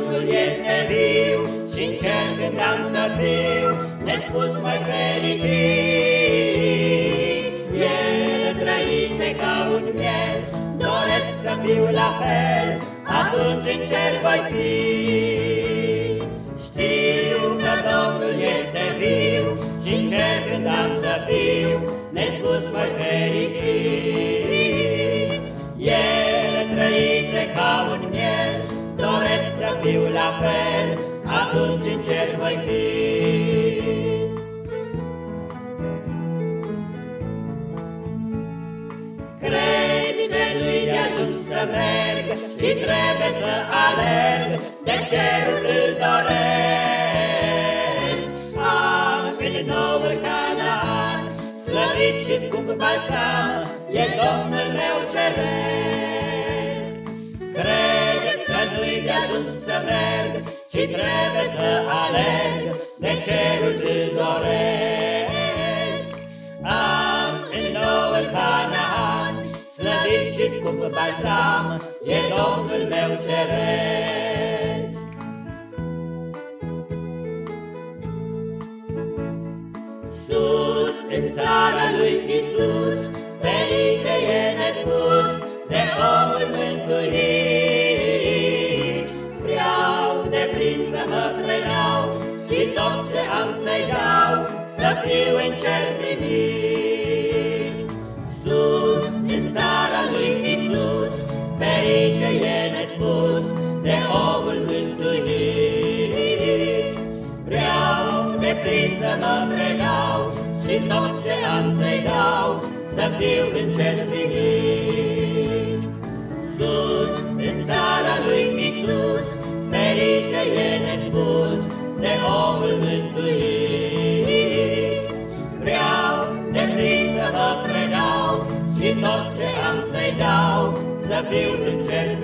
Domnul este viu și în cer gândeam să fiu nespus mai fericit. El trăise ca un miel, doresc să fiu la fel, atunci în cer voi fi. Fiu la fel, atunci în cer voi fi. Credite lui de ajuns să merg, ci trebuie să alerg, de cerul îl doresc. Am în noul Canaan, slăvit și scump balsam, e Domnul meu ceresc. Merg, ci trebuie să alerg, de cerul îl doresc. Am în noul Canaan, slăvit și scump balsam, e Domnul meu ceresc. Sus, în țara lui Isus, să fiu în cer primit. Sus, în țara lui Isus, ferice e nespus de omul mântuit. Vreau de plin să mă prenau și tot ce am să-i dau, să fiu în cer primit. Sus, în țara lui Și tot ce am să-i dau Să a în cer